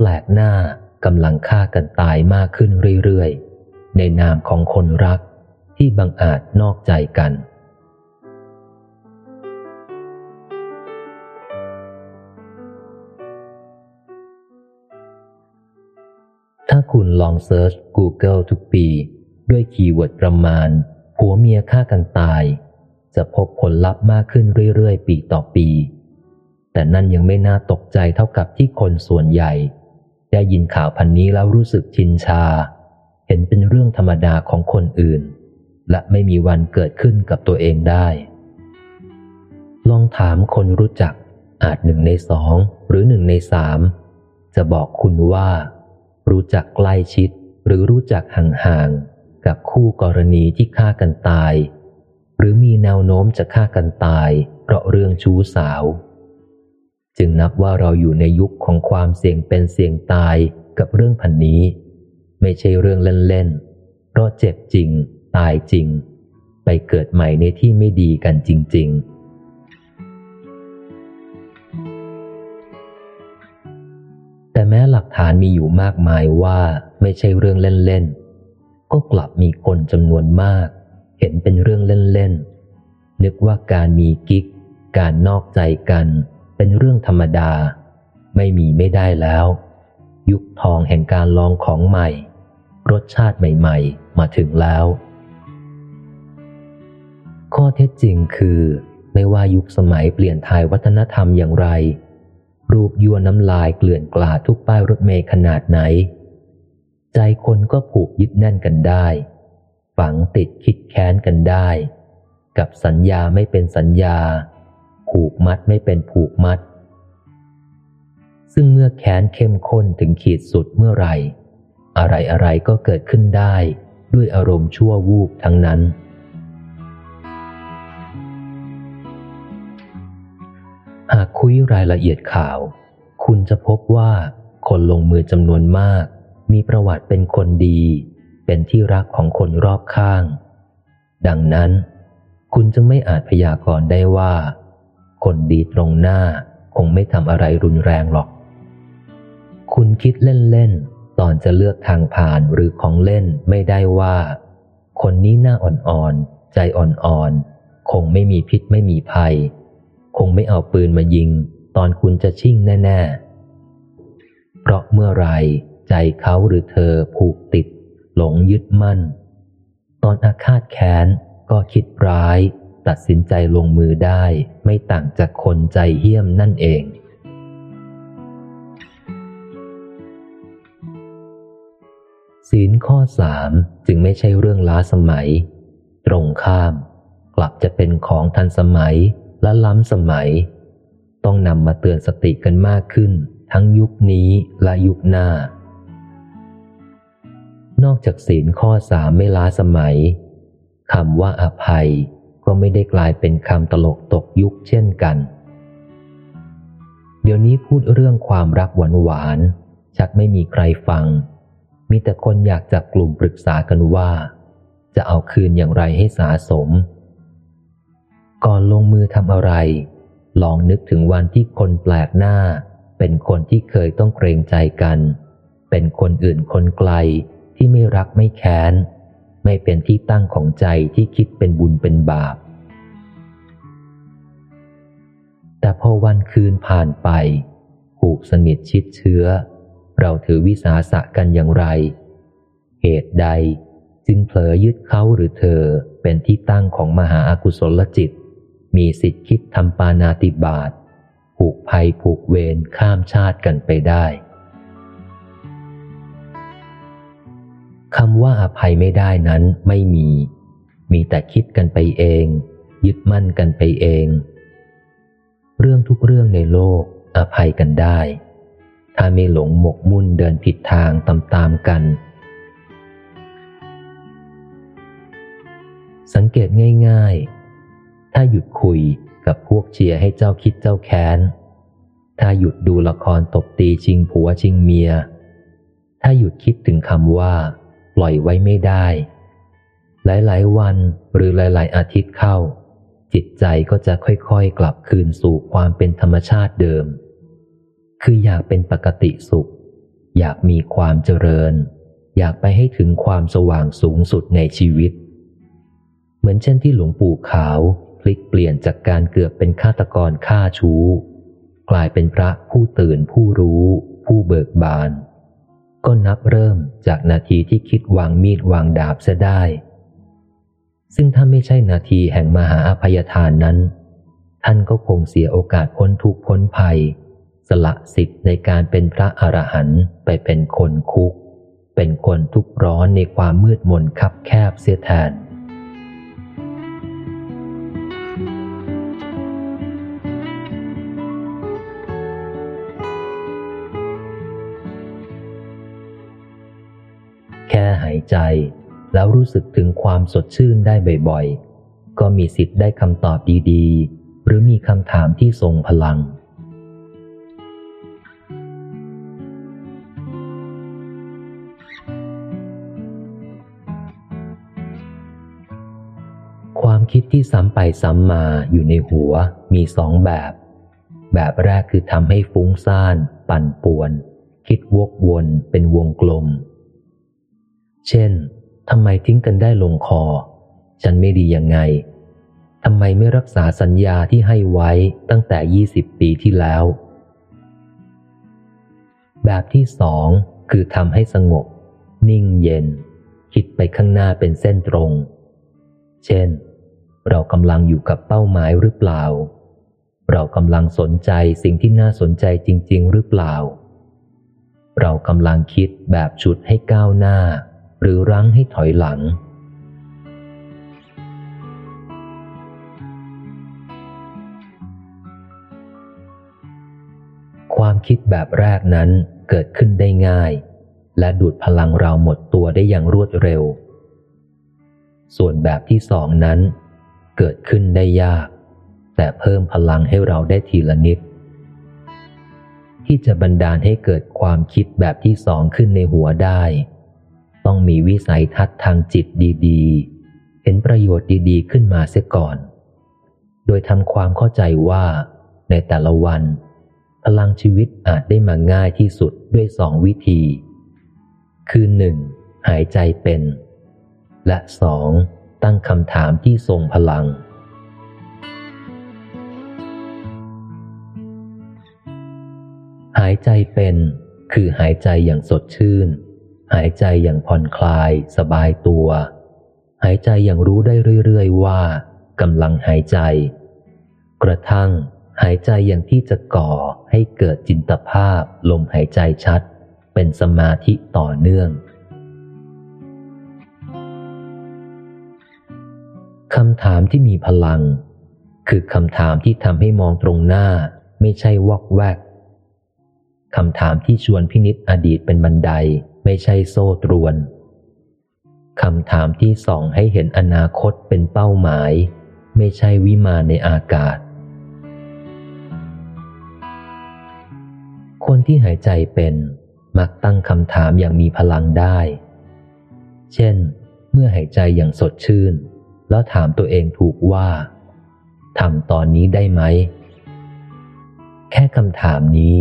แปลกหน้ากำลังฆ่ากันตายมากขึ้นเรื่อยๆ ในนามของคนรักที่บังอาจนอกใจกัน ถ้าคุณลอง search Google ทุกปี ด้วย keyword ประมาณ ผัวเมียฆ่ากันตาย จะพบผลลัพธ์มากขึ้นเรื่อยๆ ปีต่อปี แต่นั่นยังไม่น่าตกใจเท่ากับที่คนส่วนใหญ่ ได้ยินข่าวพันนี้แล้วรู้สึกชินชา เห็นเป็นเรื่องธรรมดาของคนอื่น และไม่มีวันเกิดขึ้นกับตัวเองได้ ลองถามคนรู้จักอาจหนึ่งในสองหรือหนึ่งในสามจะบอกคุณว่า รู้จักใกล้ชิดหรือรู้จักห่างๆกับคู่กรณีที่ฆ่ากันตาย หรือมีแนวโน้มจะฆ่ากันตายเพราะเรื่องชู้สาว จึงนับว่าเราอยู่ในยุคของความเสี่ยงเป็นเสี่ยงตายกับเรื่องพันนี้ ไม่ใช่เรื่องเล่นๆเพราะเจ็บจริง ตายจริง ไปเกิดใหม่ในที่ไม่ดีกันจริง ๆแต่แม้หลักฐานมีอยู่มากมายว่าไม่ใช่เรื่องเล่นๆ ก็กลับมีคนจำนวนมาก เห็นเป็นเรื่องเล่นๆ นึกว่าการมีกิ๊ก การนอกใจกัน เป็นเรื่องธรรมดา ไม่มีไม่ได้แล้ว ยุคทองแห่งการลองของใหม่ รสชาติใหม่ ๆ มาถึงแล้ว ข้อเท็จจริงคือ ไม่ว่ายุคสมัยเปลี่ยนทายวัฒนธรรมอย่างไร รูปยั่วน้ำลายเกลื่อนกลาดทุกป้ายรถเมล์ขนาดไหน ใจคนก็ผูกยึดแน่นกันได้ ฝังติดคิดแค้นกันได้ กับสัญญาไม่เป็นสัญญา ผูกมัดไม่เป็นผูกมัด ซึ่งเมื่อแค้นเข้มข้นถึงขีดสุดเมื่อไหร่ อะไรอะไรก็เกิดขึ้นได้ด้วยอารมณ์ชั่ววูบทั้งนั้น หากคุยรายละเอียดข่าว คุณจะพบว่าคนลงมือจำนวนมาก มีประวัติเป็นคนดี เป็นที่รักของคนรอบข้าง ดังนั้น คุณจึงไม่อาจพยากรณ์ได้ว่า คนดีตรงหน้าคงไม่ทำอะไรรุนแรงหรอก คุณคิดเล่น ๆ ตอนจะเลือกทางผ่านหรือของเล่นไม่ได้ว่า คนนี้หน้าอ่อนๆ ใจอ่อนๆ คงไม่มีพิษไม่มีภัย คงไม่เอาปืนมายิง ตอนคุณจะชิ่งแน่ ๆ เพราะเมื่อไรใจเขาหรือเธอผูกติด หลงยึดมั่น ตอนอาฆาตแค้นก็คิดร้าย ตัดสินใจลงมือได้ไม่ต่างจากคนใจเหี้ยมนั่นเอง ศีลข้อสามจึงไม่ใช่เรื่องล้าสมัย ตรงข้าม กลับจะเป็นของทันสมัยและล้ำสมัย ต้องนำมาเตือนสติกันมากขึ้น ทั้งยุคนี้และยุคหน้า นอกจากศีลข้อสามไม่ล้าสมัยคำว่าอภัย ก็ไม่ได้กลายเป็นคำตลกตกยุคเช่นกัน เดี๋ยวนี้พูดเรื่องความรักหวานหวานชักไม่มีใครฟัง มีแต่คนอยากจับกลุ่มปรึกษากันว่า จะเอาคืนอย่างไรให้สาสม ก่อนลงมือทำอะไร ลองนึกถึงวันที่คนแปลกหน้า เป็นคนที่เคยต้องเกรงใจกัน เป็นคนอื่นคนไกลที่ไม่รักไม่แค้น ไม่เป็นที่ตั้งของใจที่คิดเป็นบุญเป็นบาป แต่พอวันคืนผ่านไปผูกสนิทชิดเชื้อ เราถือวิสาสะกันอย่างไร เหตุใดจึงเผลอยึดเขาหรือเธอเป็นที่ตั้งของมหาอากุศลจิต มีสิทธิคิดทำปานาติบาตผูกภัยผูกเวรข้ามชาติกันไปได้ คำว่าอภัยไม่ได้นั้นไม่มี มีแต่คิดกันไปเอง ยึดมั่นกันไปเอง เรื่องทุกเรื่องในโลกอภัยกันได้ ถ้าไม่หลงหมกมุ่นเดินผิดทางตามๆกัน สังเกตง่ายๆ ถ้าหยุดคุยกับพวกเชียร์ให้เจ้าคิดเจ้าแค้น ถ้าหยุดดูละครตบตีชิงผัวชิงเมีย ถ้าหยุดคิดถึงคำว่า ล่อยไว้ไม่ได้ หลายๆ วันหรือหลาย ๆ อาทิตย์เข้า จิตใจก็จะค่อยๆ กลับคืนสู่ความเป็นธรรมชาติเดิม คืออยากเป็นปกติสุข อยากมีความเจริญ อยากไปให้ถึงความสว่างสูงสุดในชีวิต เหมือนเช่นที่หลวงปู่ขาวพลิกเปลี่ยนจากการเกือบเป็นฆาตกรฆ่าชู้ กลายเป็นพระผู้ตื่นผู้รู้ ผู้เบิกบาน ก็นับเริ่มจากนาทีที่คิดวางมีดวางดาบเสียได้ ซึ่งถ้าไม่ใช่นาทีแห่งมหาอภัยทานนั้น ท่านก็คงเสียโอกาสพ้นทุกพ้นภัย สละสิทธิ์ในการเป็นพระอรหันต์ไปเป็นคนคุก เป็นคนทุกข์ร้อนในความมืดมนคับแคบเสียแทน ใจ แล้วรู้สึกถึงความสดชื่นได้บ่อยๆ ก็มีสิทธิ์ได้คำตอบดีๆ หรือมีคำถามที่ทรงพลัง ความคิดที่ซ้ำไปซ้ำมาอยู่ในหัวมีสองแบบ แบบแรกคือทำให้ฟุ้งซ่าน ปั่นป่วน คิดวกวนเป็นวงกลม เช่นทำไมทิ้งกันได้ลงคอ ฉันไม่ดียังไงทำไมไม่รักษาสัญญาที่ให้ไว้ตั้งแต่ยี่สิบปีที่แล้ว แบบที่สองคือทำให้สงบ นิ่งเย็น คิดไปข้างหน้าเป็นเส้นตรง เช่น เรากำลังอยู่กับเป้าหมายหรือเปล่า เรากำลังสนใจสิ่งที่น่าสนใจจริง ๆ หรือเปล่า เรากำลังคิดแบบชุดให้ก้าวหน้า หรือรั้งให้ถอยหลัง ความคิดแบบแรกนั้นเกิดขึ้นได้ง่าย และดูดพลังเราหมดตัวได้อย่างรวดเร็ว ส่วนแบบที่สองนั้น เกิดขึ้นได้ยาก แต่เพิ่มพลังให้เราได้ทีละนิดที่จะบันดาลให้เกิดความคิดแบบที่สองขึ้นในหัวได้ ต้องมีวิสัยทัศน์ทางจิตดีๆ เห็นประโยชน์ดีๆ ขึ้นมาเสียก่อน โดยทำความเข้าใจว่า ในแต่ละวัน พลังชีวิตอาจได้มาง่ายที่สุดด้วยสองวิธี คือหนึ่งหายใจเป็น และสองตั้งคำถามที่ทรงพลังหายใจเป็น คือหายใจอย่างสดชื่น หายใจอย่างผ่อนคลายสบายตัว หายใจอย่างรู้ได้เรื่อยๆว่ากำลังหายใจ กระทั่งหายใจอย่างที่จะก่อให้เกิดจินตภาพลมหายใจชัด เป็นสมาธิต่อเนื่องคำถามที่มีพลัง คือคำถามที่ทำให้มองตรงหน้าไม่ใช่วอกแวกคำถามที่ชวนพินิษอดีตเป็นบันได ไม่ใช่โซ่ตรวนคำถามที่ส่องให้เห็นอนาคตเป็นเป้าหมาย ไม่ใช่วิมานในอากาศ คนที่หายใจเป็นมักตั้งคำถามอย่างมีพลังได้ เช่น เมื่อหายใจอย่างสดชื่น แล้วถามตัวเองถูกว่าทำตอนนี้ได้ไหม แค่คำถามนี้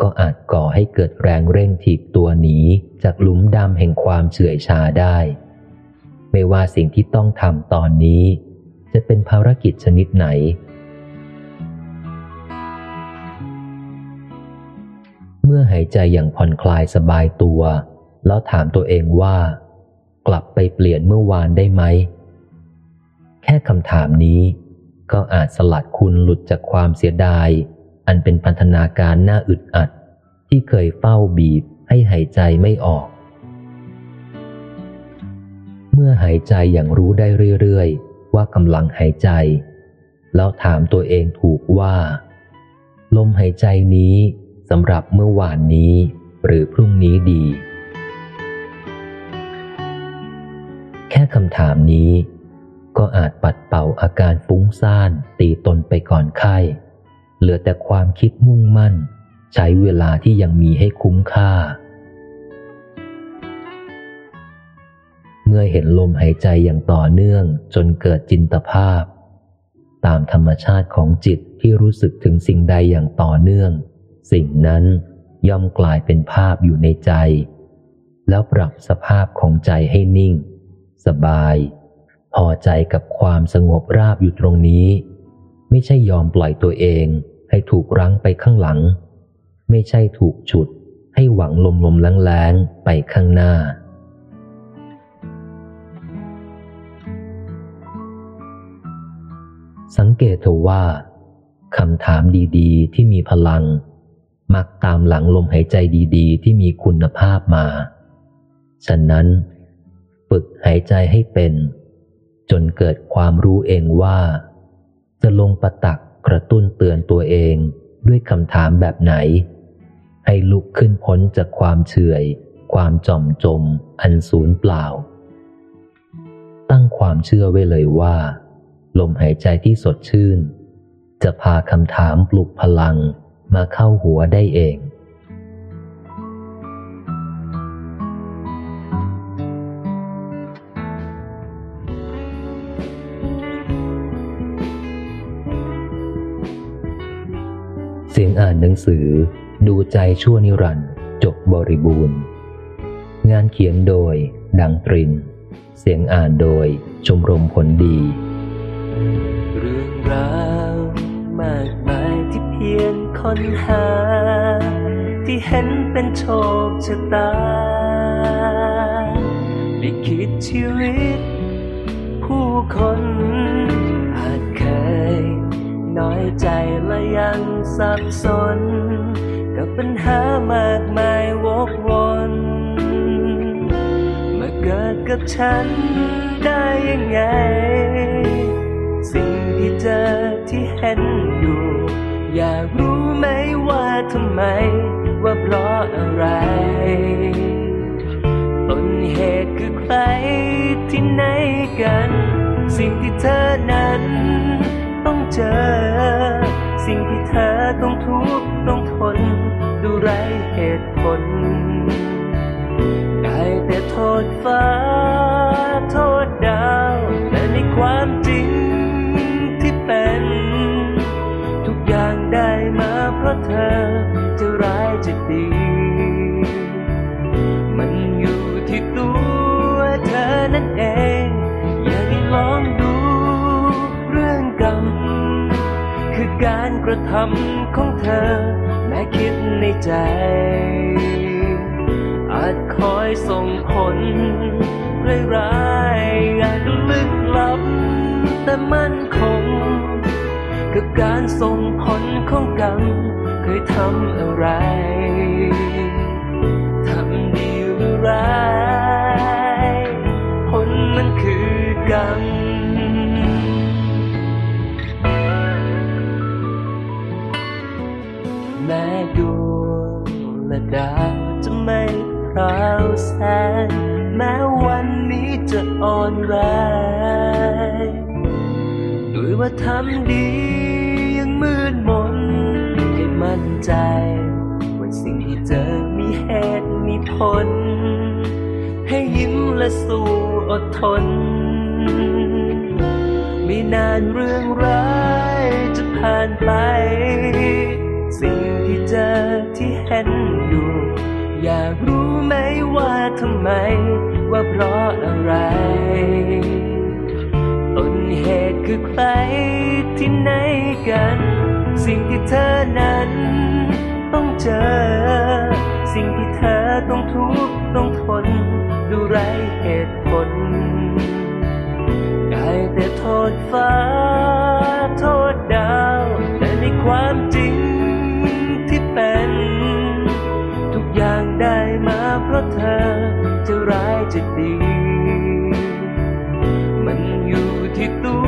ก็อาจก่อให้เกิดแรงเร่งถีบตัวหนีจากหลุมดำแห่งความเฉื่อยชาได้ ไม่ว่าสิ่งที่ต้องทำตอนนี้ จะเป็นภารกิจชนิดไหน เมื่อหายใจอย่างผ่อนคลายสบายตัว แล้วถามตัวเองว่า กลับไปเปลี่ยนเมื่อวานได้ไหม แค่คำถามนี้ ก็อาจสลัดคุณหลุดจากความเสียดาย อันเป็นพันธนาการน่าอึดอัด ที่เคยเฝ้าบีบให้หายใจไม่ออก เมื่อหายใจอย่างรู้ได้เรื่อยๆ ว่ากำลังหายใจ แล้วถามตัวเองถูกว่า ลมหายใจนี้สำหรับเมื่อวานนี้ หรือพรุ่งนี้ดี แค่คำถามนี้ ก็อาจปัดเป่าอาการฟุ้งซ่านตีตนไปก่อนไข้ เหลือแต่ความคิดมุ่งมั่น ใช้เวลาที่ยังมีให้คุ้มค่า เมื่อเห็นลมหายใจอย่างต่อเนื่องจนเกิดจินตภาพ ตามธรรมชาติของจิตที่รู้สึกถึงสิ่งใดอย่างต่อเนื่อง สิ่งนั้นย่อมกลายเป็นภาพอยู่ในใจ แล้วปรับสภาพของใจให้นิ่ง สบาย พอใจกับความสงบราบอยู่ตรงนี้ ไม่ใช่ยอมปล่อยตัวเองให้ถูกรั้งไปข้างหลัง ไม่ใช่ถูกฉุดให้หวังลมลมแรงๆไปข้างหน้า สังเกตเถอะว่าคำถามดีๆ ที่มีพลัง มักตามหลังลมหายใจดีๆ ที่มีคุณภาพมา ฉะนั้น ฝึกหายใจให้เป็น จนเกิดความรู้เองว่า จะลงประตักกระตุ้นเตือนตัวเองด้วยคำถามแบบไหน ให้ลุกขึ้นพ้นจากความเฉื่อยความจอมจมอันสูญเปล่า ตั้งความเชื่อไว้เลยว่า ลมหายใจที่สดชื่น จะพาคำถามปลุกพลังมาเข้าหัวได้เอง สียงอ่านหนังสือ ดูใจชั่วนิรันด์จบบริบูรณ์ งานเขียนโดย ดังตริน เสียงอ่านโดยชมรมผลดี เรื่องราวมากมายที่เพียงค้นหา ที่เห็นเป็นโชคชะตาลิขิตชีวิต ผู้คน น้อยใจและยังสับสน กับปัญหามากมายวกวนมาเกิดกับฉันได้ยังไง สิ่งที่เจอที่เห็นอยู่ อยากรู้ไหมว่าทำไม ว่าเพราะอะไรต้นเหตุคือใครที่ไหนกัน สิ่งที่เธอนั้น เจอ สิ่งที่เธอต้องทุกข์ต้องทน ดูไรเหตุผลได้แต่โทษฟ้า รกระทำของเธอ แม้คิดในใจ อาจคอยส่งผลร้ายอาจลึกลับ แต่มั่นคง กับการส่งผลของกรรมเคยทำอะไรทำดีหรือร้าย ผลมันคือกรรม ดาวจะไม่พราวแสงแม้วันนี้จะอ่อนแรงด้วยว่าทำดียังมืดมนให้มั่นใจ ว่าสิ่งที่เจอมีเหตุมีผล ให้ยิ้มและสู้อดทน ไม่นานเรื่องร้ายจะผ่านไป นอยู่อยากรู้ไหมว่าทำไม ว่าเพราะอะไร ต้นเหตุคือใครที่ไหนกัน สิ่งที่เธอนั้น ต้องเจอ สิ่งที่เธอต้องทุกข์ต้องทน ดูไรเหตุผลได้แต่โทษฟ้า จะดี มันอยู่ที่ตั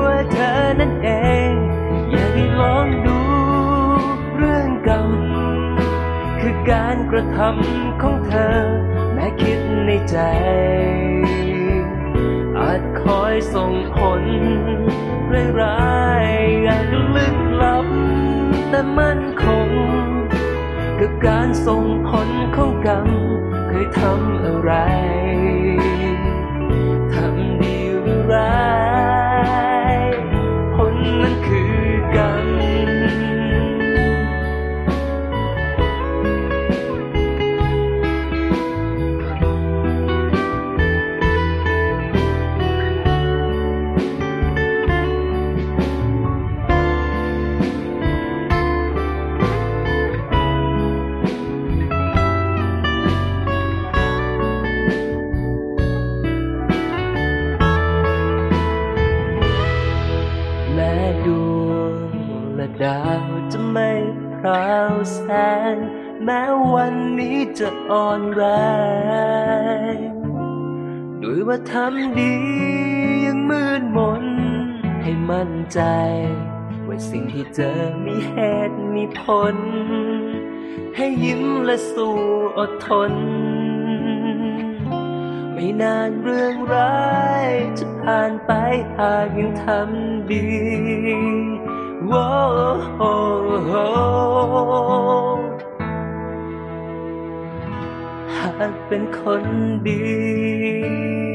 วเธอนั่นเอง อยากให้ลองดูเรื่องกรรมคือการกระทำของเธอ แม้คิดในใจ อาจคอยส่งผลร้ายๆอาจลึกลับ แต่มันคง กับการส่งผลของกรรม เคยทำอะไร แม้วันนี้จะอ่อนแรงด้วยว่าทำดียังมืดมน ให้มั่นใจ ว่าสิ่งที่เจอมีเหตุมีผล ให้ยิ้มและสู้อดทน ไม่นานเรื่องร้ายจะผ่านไปหากยังทำดีโว้โหากเป็นคนดี